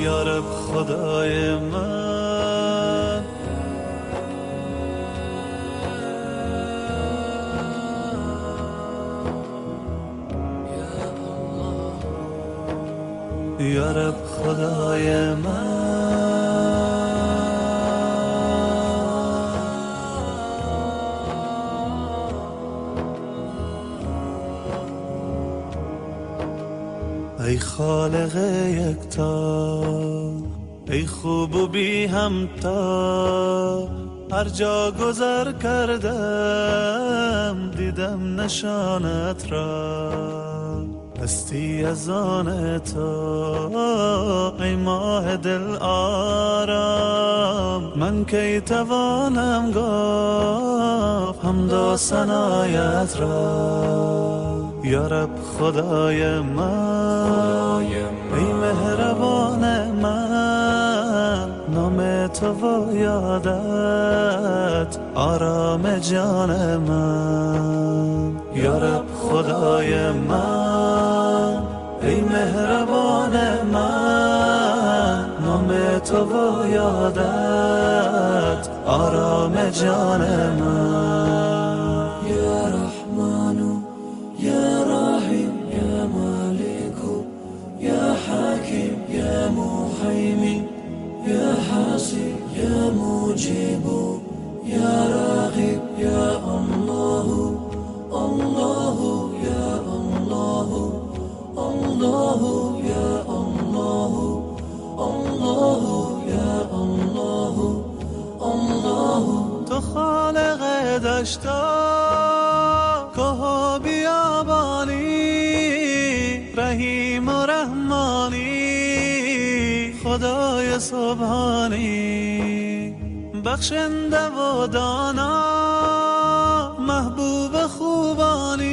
یارب خدای من. یارب خدای من. ای خالق یکتا ای خوب و بی همتا هر جا گذر کردم دیدم نشانت را. هستی از آن تو ای ماه دل آرام. من کی توانم گفت حمد سنایت را. یا رب خدای من ای مهربان من نام تو و یادت آرام جان من. یا رب خدای من ای مهربان من نام تو و یادت آرام جان من. ناصر يا مجيب يا راغب يا الله الله يا الله الله يا الله الله يا الله الله. تخالق دشتار خدای سبحانی بخشنده و دانا محبوب خوبانی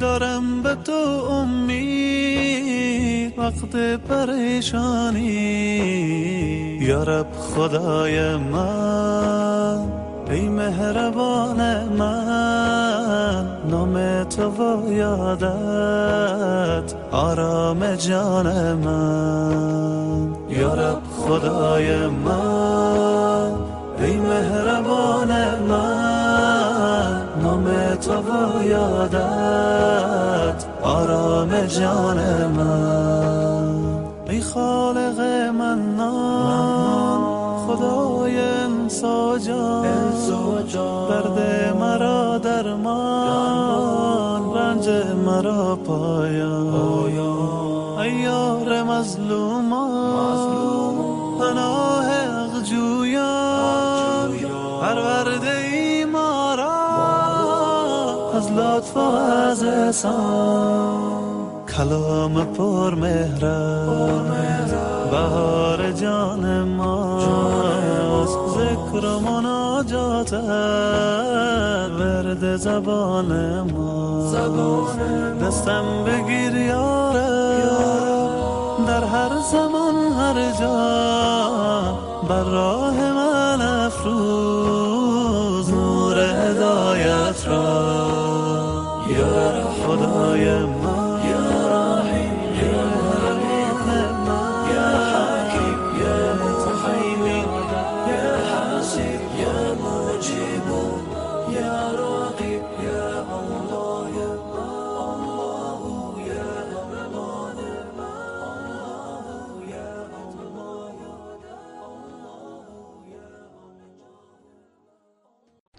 دارم به تو امید وقت پریشانی. یا رب خدای من ای مهربان من نام تو و یادت. آرام جان من. یا رب خدای من ای مهربان من. نام تو و یادت. آرام جان من. ای خالق منان خدای انسا جان. مرا پایان ای یار مظلومان پناه اغجویان پرورده ای ما را. از لطف و از احسان. کلام پر مهرم بهار جان ماست ذکر و مناجات ورد زبان ما. دستم بگیر یارم در هر زمان هر جا. بر راه من افروز. نور هدایت را. یا خدای